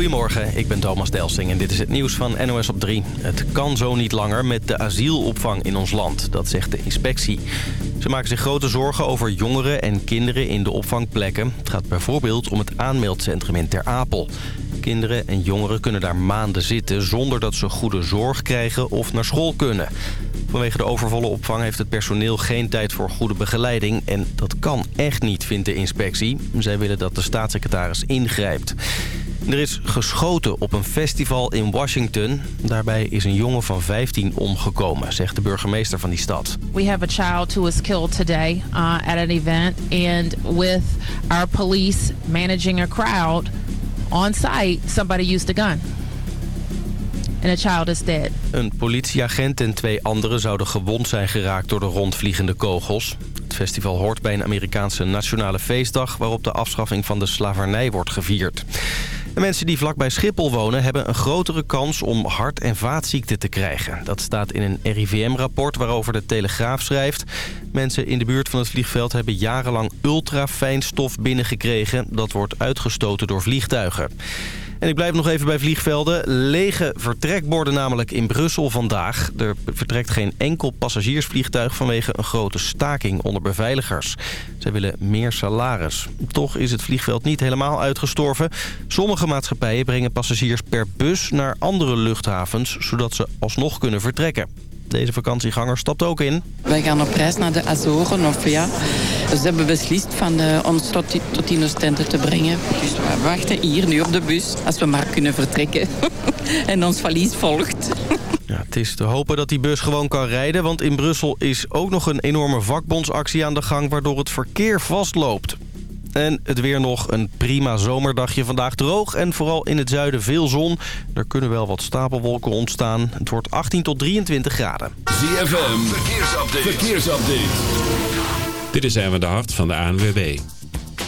Goedemorgen, ik ben Thomas Delsing en dit is het nieuws van NOS op 3. Het kan zo niet langer met de asielopvang in ons land, dat zegt de inspectie. Ze maken zich grote zorgen over jongeren en kinderen in de opvangplekken. Het gaat bijvoorbeeld om het aanmeldcentrum in Ter Apel. Kinderen en jongeren kunnen daar maanden zitten zonder dat ze goede zorg krijgen of naar school kunnen. Vanwege de overvolle opvang heeft het personeel geen tijd voor goede begeleiding. En dat kan echt niet, vindt de inspectie. Zij willen dat de staatssecretaris ingrijpt. Er is geschoten op een festival in Washington. Daarbij is een jongen van 15 omgekomen, zegt de burgemeester van die stad. We have a child who was killed today uh, at an event. And with our police managing a crowd on site, somebody used a gun. And a child is dead. Een politieagent en twee anderen zouden gewond zijn geraakt door de rondvliegende kogels. Het festival hoort bij een Amerikaanse nationale feestdag... waarop de afschaffing van de slavernij wordt gevierd. De mensen die vlakbij Schiphol wonen hebben een grotere kans om hart- en vaatziekten te krijgen. Dat staat in een RIVM-rapport waarover de Telegraaf schrijft. Mensen in de buurt van het vliegveld hebben jarenlang ultrafijn stof binnengekregen. Dat wordt uitgestoten door vliegtuigen. En ik blijf nog even bij vliegvelden. Lege vertrekborden namelijk in Brussel vandaag. Er vertrekt geen enkel passagiersvliegtuig vanwege een grote staking onder beveiligers. Zij willen meer salaris. Toch is het vliegveld niet helemaal uitgestorven. Sommige maatschappijen brengen passagiers per bus naar andere luchthavens... zodat ze alsnog kunnen vertrekken. Deze vakantieganger stapt ook in. Wij gaan op reis naar de Azoren. Of ja, dus ze hebben beslist van uh, ons tot, tot in Oostende te brengen. Dus we wachten hier nu op de bus, als we maar kunnen vertrekken. en ons valies volgt. Ja, het is te hopen dat die bus gewoon kan rijden... want in Brussel is ook nog een enorme vakbondsactie aan de gang... waardoor het verkeer vastloopt. En het weer nog een prima zomerdagje vandaag droog. En vooral in het zuiden veel zon. Er kunnen wel wat stapelwolken ontstaan. Het wordt 18 tot 23 graden. ZFM, verkeersupdate. verkeersupdate. Dit is Erwin de Hart van de ANWB.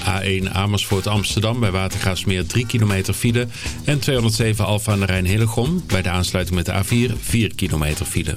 A1 Amersfoort Amsterdam bij Watergraafsmeer 3 kilometer file. En 207 Alfa aan de Rijn Hillegom bij de aansluiting met de A4 4 kilometer file.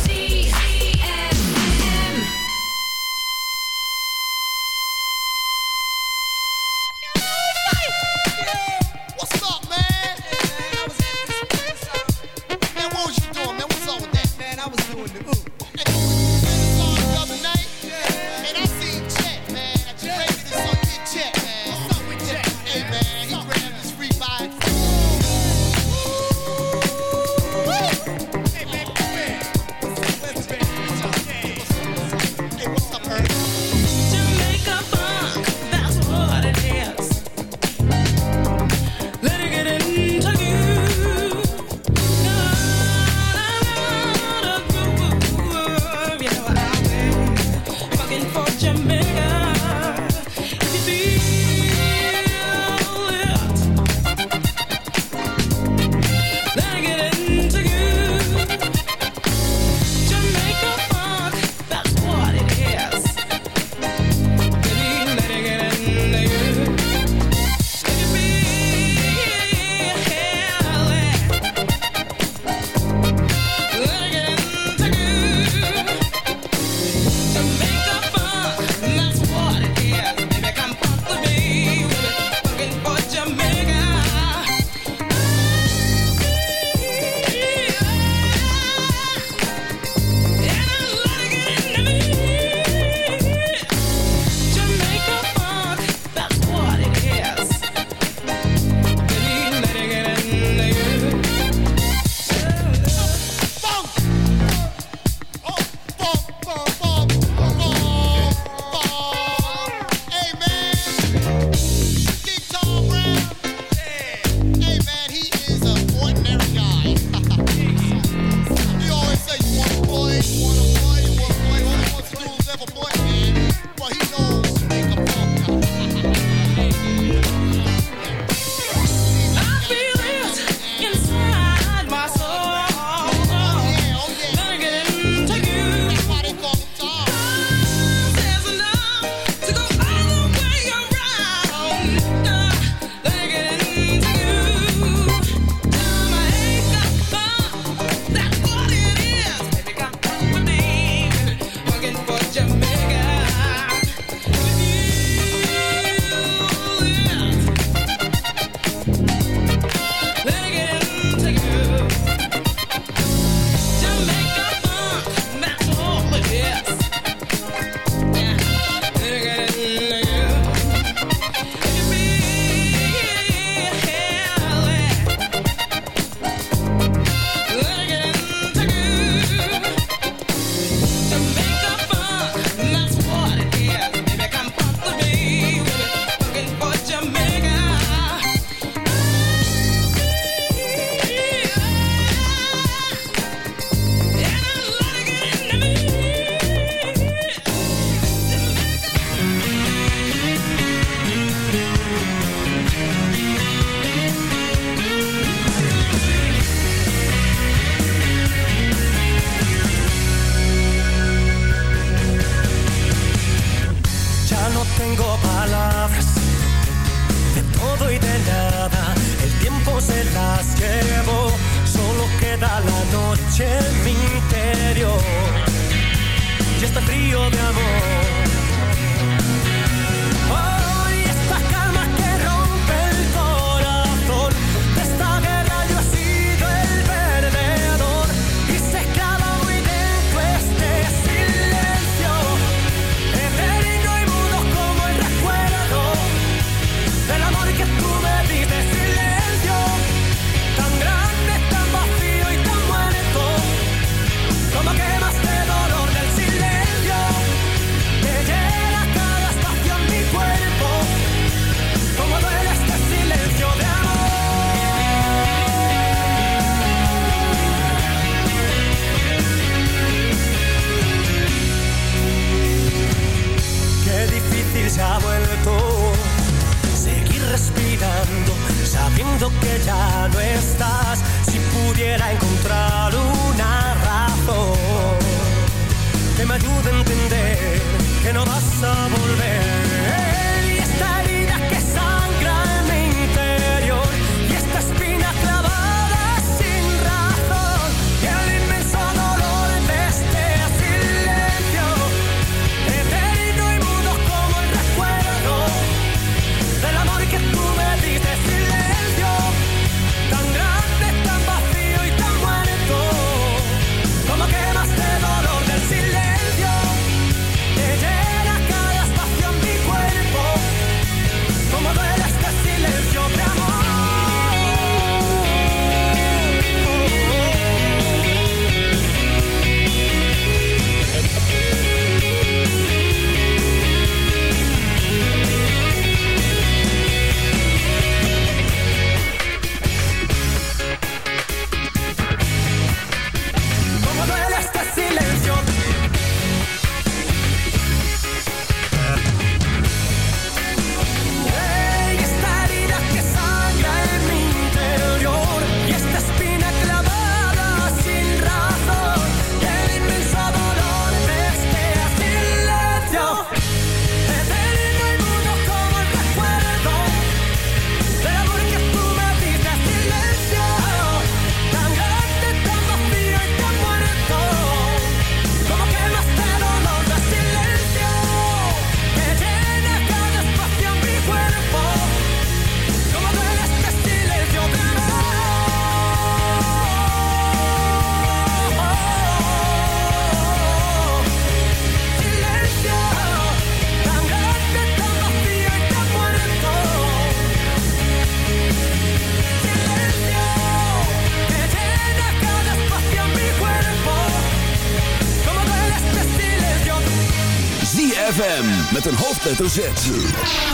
hoofdletter Z.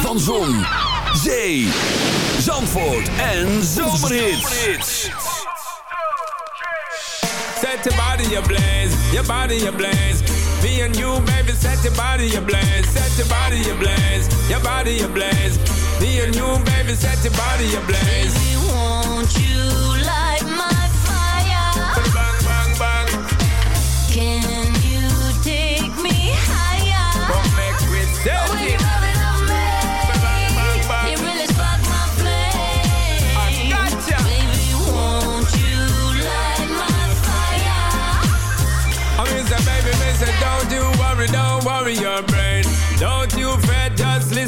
Van Zon, Zee, Zandvoort en Zomerhits. Set your body ablaze, your body ablaze. Me and you, baby, set your body ablaze. Set your body ablaze, your body ablaze. Me and you, baby, set your body ablaze.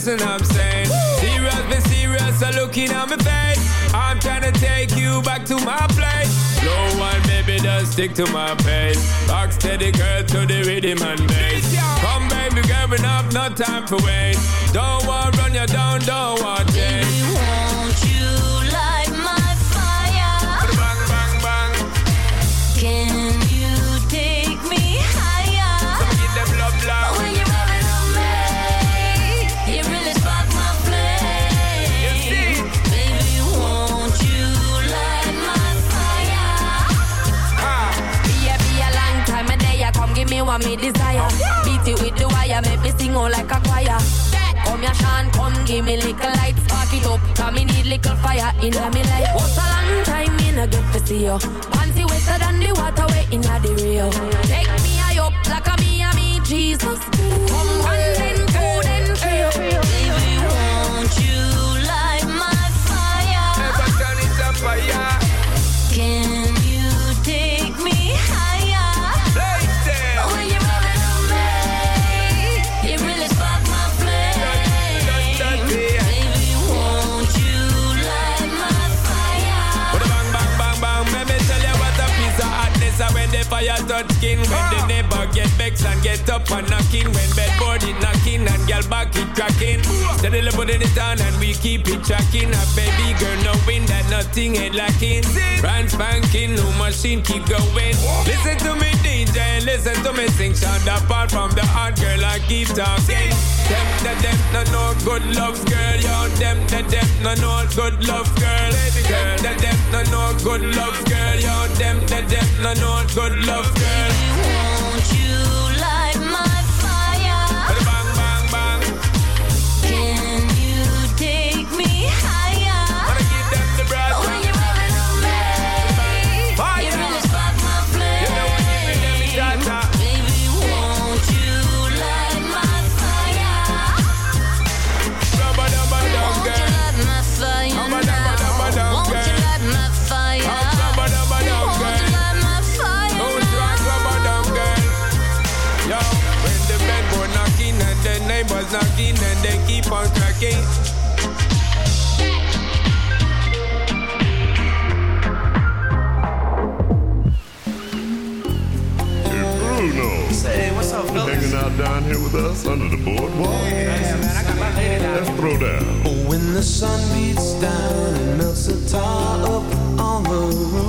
and I'm saying. Serious, been serious, I'm looking at my face. I'm trying to take you back to my place. No one, baby, does stick to my pace. Rock steady, girl, to the rhythm and bass. Come, baby, girl, up, no time for wait Don't want run you down, don't want change what me desire. Beat it with the wire, make me sing all like a choir. Come here, Sean, come give me little light. Spark it up, cause me need little fire in my life. What's a long time in a get to see you? Fancy wetter than the water way in the real. Take me high up like a me, a me, Jesus. Come on, fire touch skin. When ah. the neighbor get vexed and get up and knocking. When bedboard it knocking back, keep cracking. Steadily putting the on and we keep it tracking. A baby girl knowing that nothing ain't lacking. Brand banking, new machine, keep going. Listen to me, DJ, listen to me sing. Sound apart from the hard girl, I keep talking. Them, the them, no, no good love, girl. Yo, them, the them, no, no good love, girl. Girl, the them, no, no good love, girl. Yo, them, the them, no, no good love, girl. Won't you? was knocking and they keep on cracking. Bruno. Say, what's up. Hanging out down here with us under the boardwalk. Yeah, man, I got my lady down. Let's throw down. When the sun beats down and melts the tar up on the roof.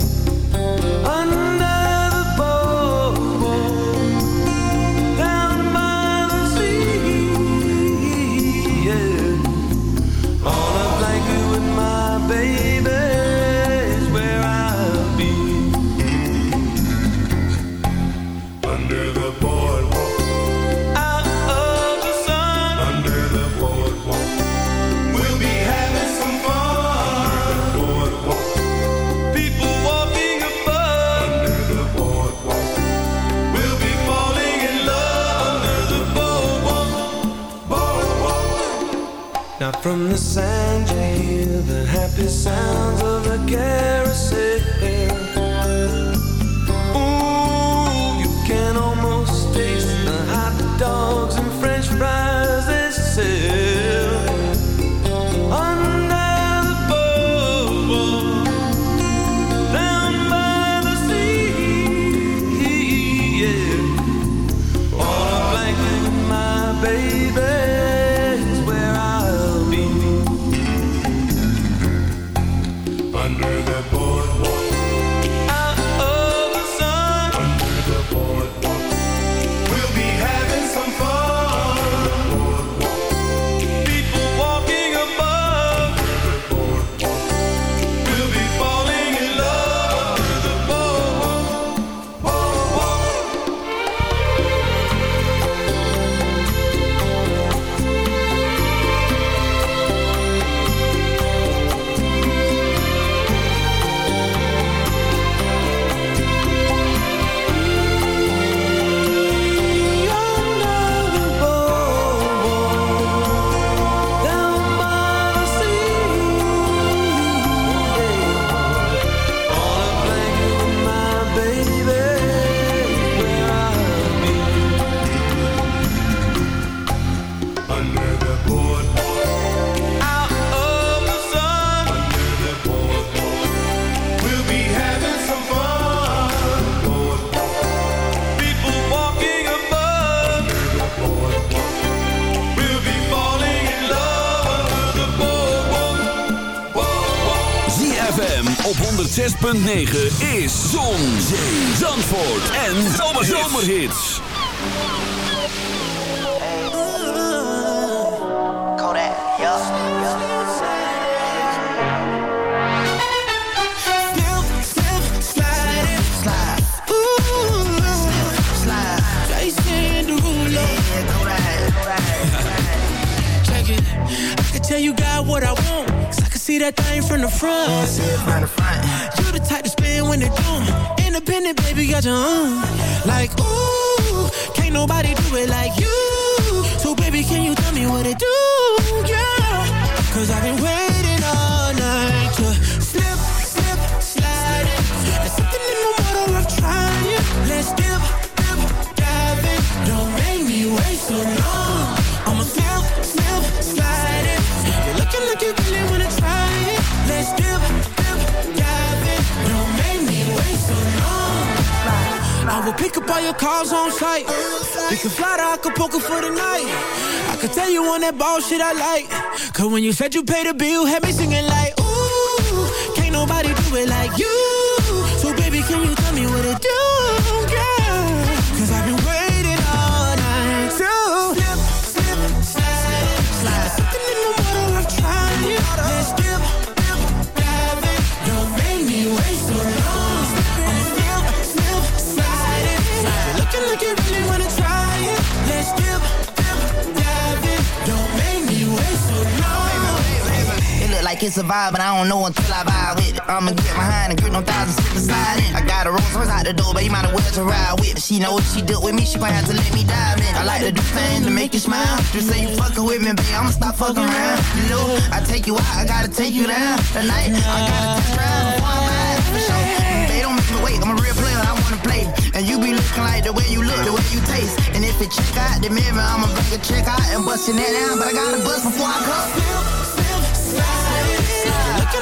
From the sand you hear the happy sounds of a garage. 9. Calls on site. We can fly to Acapulco for the night. I can tell you on that ball shit I like. Cause when you said you paid the bill, had me singing like, ooh, can't nobody do it like you. So baby, can you tell me what to do, It a vibe, but I don't know until I vibe with it. I'ma get behind and grip no thousand slip and slide in. I got a Rolls Royce out the door, but you might as well to ride with. She know what she do with me, she gon' have to let me dive in. I like to do things to make you smile. Just say you fucking with me, babe, I'ma stop fucking around. You know, I take you out, I gotta take you down. Tonight, I gotta test drive before I'm. For sure. They don't make me wait, I'm a real player, I wanna play. And you be looking like the way you look, the way you taste. And if it check out the mirror, I'ma bring a check out and bust your net down. But I gotta bust before I come.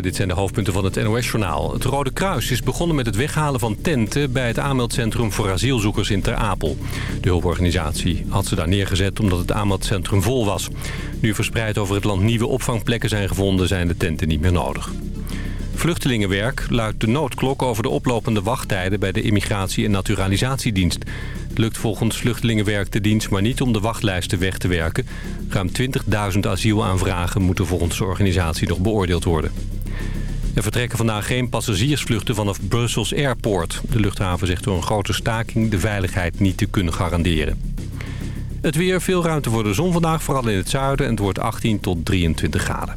Dit zijn de hoofdpunten van het NOS-journaal. Het Rode Kruis is begonnen met het weghalen van tenten... bij het aanmeldcentrum voor asielzoekers in Ter Apel. De hulporganisatie had ze daar neergezet omdat het aanmeldcentrum vol was. Nu verspreid over het land nieuwe opvangplekken zijn gevonden... zijn de tenten niet meer nodig. Vluchtelingenwerk luidt de noodklok over de oplopende wachttijden... bij de immigratie- en naturalisatiedienst. Het lukt volgens Vluchtelingenwerk de dienst maar niet om de wachtlijsten weg te werken. Ruim 20.000 asielaanvragen moeten volgens de organisatie nog beoordeeld worden. Er vertrekken vandaag geen passagiersvluchten vanaf Brussels Airport. De luchthaven zegt door een grote staking de veiligheid niet te kunnen garanderen. Het weer, veel ruimte voor de zon vandaag, vooral in het zuiden. En het wordt 18 tot 23 graden.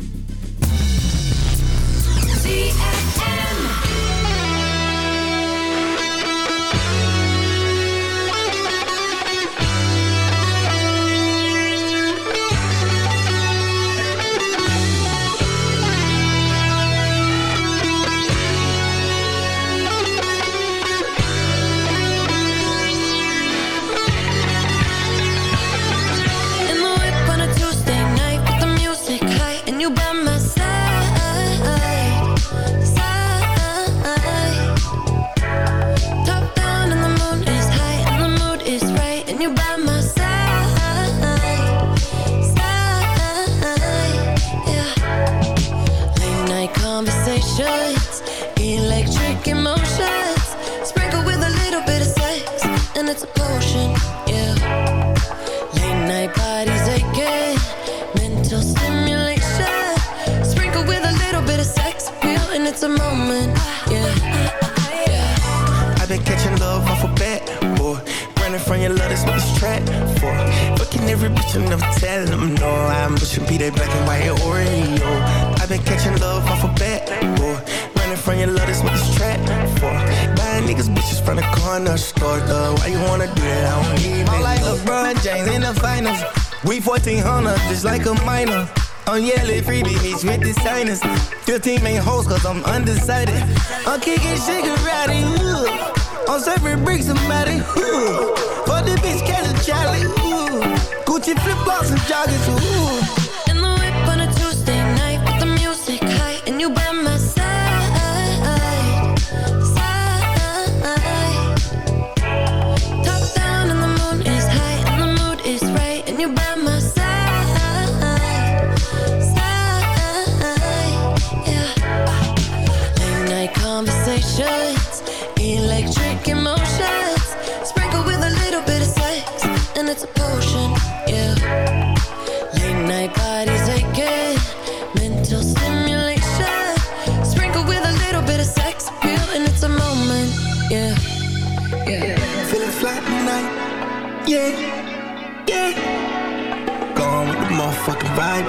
Your love, that's what this trap for. Fucking every bitch and never tell them no. I'm pushing P, that black and white Oreo. I've been catching love off a bat, boy. Running from your love, that's what this trap for. Buying niggas bitches from the corner store, though. Why you wanna do that? I don't even I'm like LeBron James in the finals. We 1400, just like a minor. I'm yelling freebie bitch with the signers. 15 main hoes, cause I'm undecided. I'm kicking Shigarati, ooh. I'm serving bricks, somebody, ooh. The bitch, catch a Charlie, ooh. Gucci flip flops and joggers, ooh. Yeah, yeah. Going with the motherfucking vibe,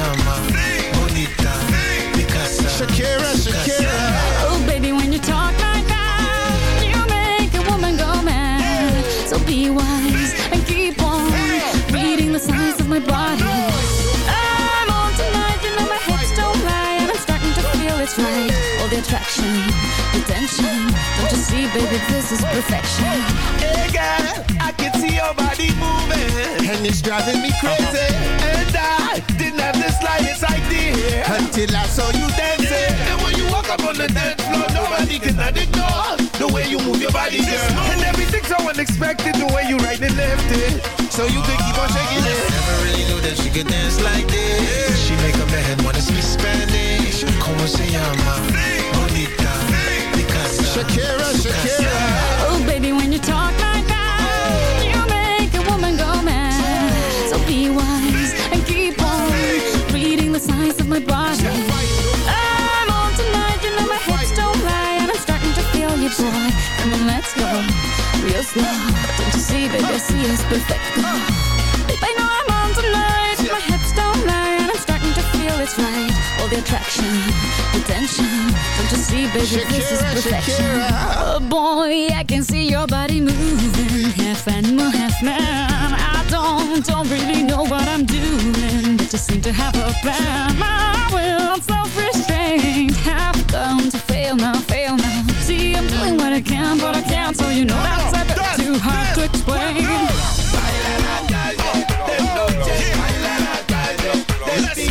llama? Bonita. Picasa. Shakira, Shakira. Oh, baby, when you talk like that, you make a woman go mad. So be wise and keep on reading the signs of my body. I'm on tonight, you know my hips don't lie, and I'm starting to feel it's right. All the attraction, the tension. Don't you see, baby, this is perfection. Hey girl, I can see your body moving, and it's driving me crazy. And I didn't have the slightest idea until I saw you dancing. And when you walk up on the dance floor, nobody can ignore the way you move your body, girl. And everything's so unexpected, the way you right and left it. So you can keep on shaking it. Never really knew that she could dance like this. She make a man wanna speak Spanish. Como se llama? Bonita. Shakira, Shakira. Oh, baby, when you talk reading of my body. I'm on tonight, you know my hips don't lie, and I'm starting to feel you, boy. Come on, let's go real slow. Don't you see, baby, I see it's perfect. Babe, I know I'm on tonight, my hips don't lie, and I'm starting to feel it's right. All the attraction, the tension. Don't you see, baby, this is perfection. Oh boy, I can see your body moving, half animal, half man. I don't, don't really know what I'm doing, but just seem to have a plan. My will, I'm self-restraint, have come to fail now, fail now. See, I'm doing what I can, but I can't, so you know that's a bit too hard to explain. Knew that she?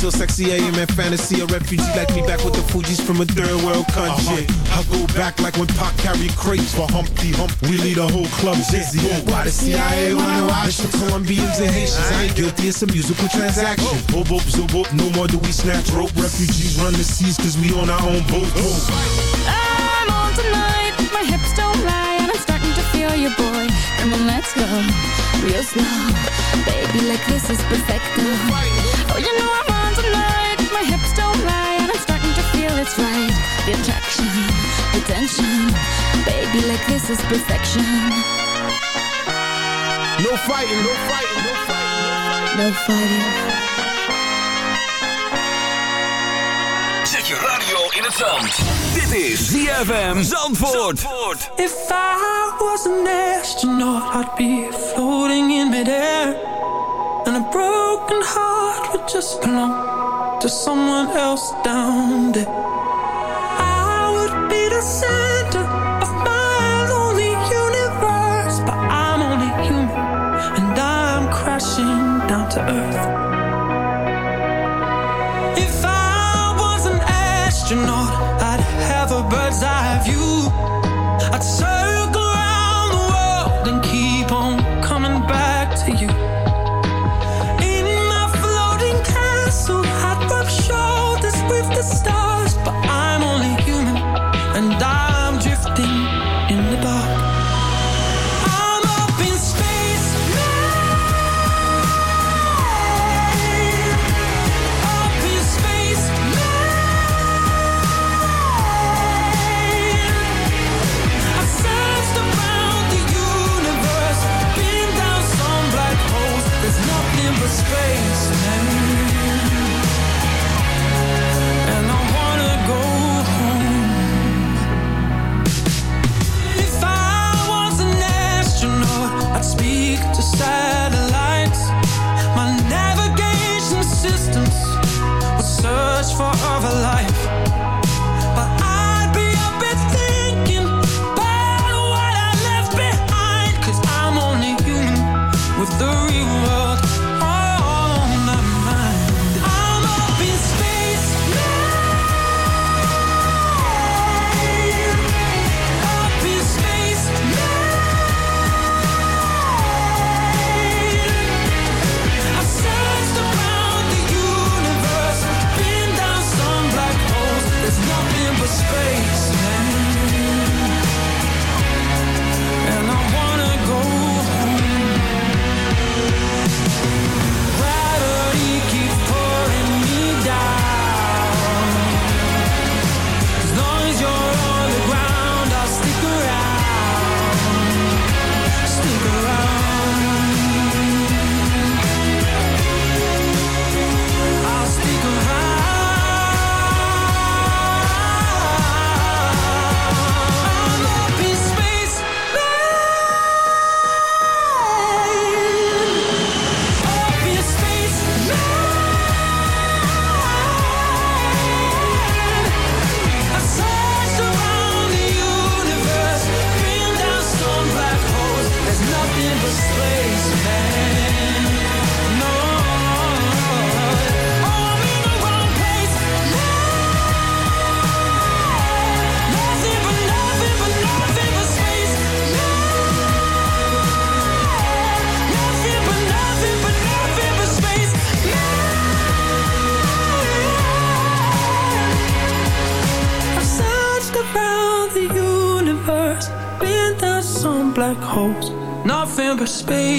So sexy, I am in fantasy. A refugee like me back with the Fugees from a third world country. Uh-huh. I go back like when Pac carried crates for Humpty Hump. We lead a whole club dizzy. Why the CIA wanna watch the Colombians and Haitians? I ain't guilty, it's a musical transaction. Boop, boop, zoop, boop, no more do we snatch rope. Refugees run the seas cause we on our own boat. I'm on tonight, my hips don't lie, and I'm starting to feel you, boy. Come on, let's go real slow, baby. Like this is perfect. Oh, you know I'm on tonight, my hips don't lie, and I'm starting to feel it's right. The attraction, the tension, baby. Like this is perfection. No fighting, no fighting, no fighting. No fighting. Zet je radio in het zand. Dit is ZFM Zandvoort. If I was an astronaut, I'd be floating in midair. And a broken heart would just belong to someone else down there. I would be the center of my lonely universe. But I'm only human, and I'm crashing down to earth. If I was an astronaut, number space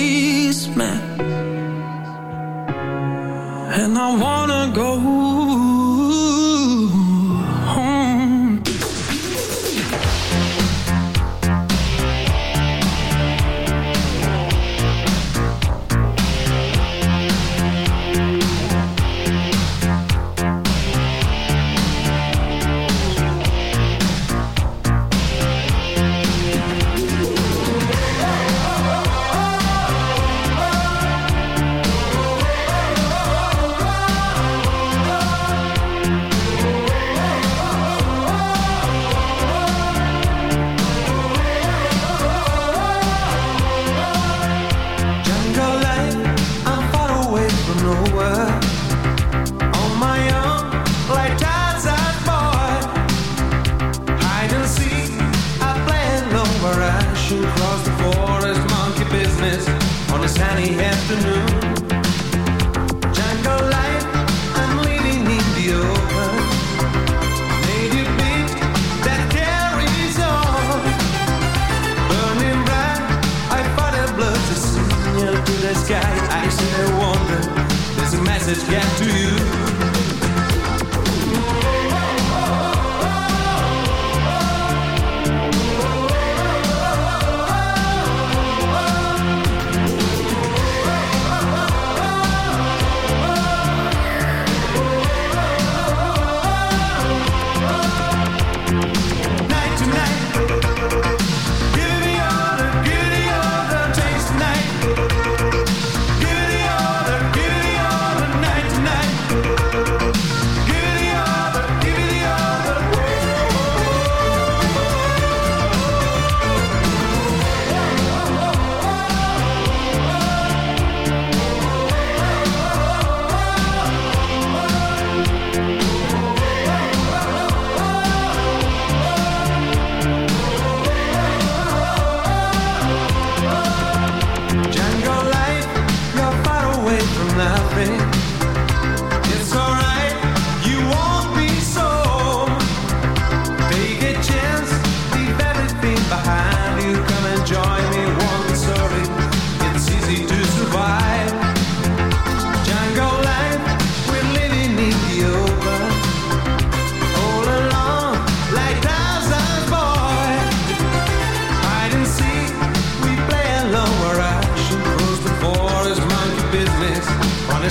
The afternoon. I'm in the open. Beat that. Burning bright, I a blood signal to the sky. I wonder, message get to you.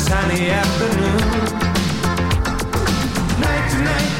sunny afternoon. Night to night.